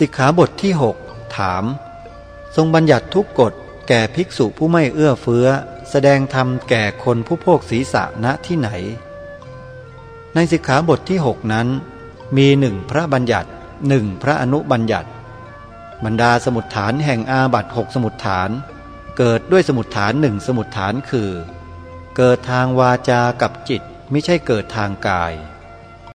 สิกขาบทที่ 6 ถาม ทรงบัญญัติทุกกฎแก่ภิกษุผู้ไม่เอื้อเฟื้อ แสดงธรรมแก่คนผู้โภคศีรษะณที่ไหน ในสิกขาบทที่ 6 นั้น มีหนึ่งพระบัญญัติหนึ่งพระอนุบัญญัติ บรรดาสมุดฐานแห่งอาบัตหกสมุดฐาน เกิดด้วยสมุดฐานหนึ่งสมุดฐานคือ เกิดทางวาจากับจิตไม่ใช่เกิดทางกาย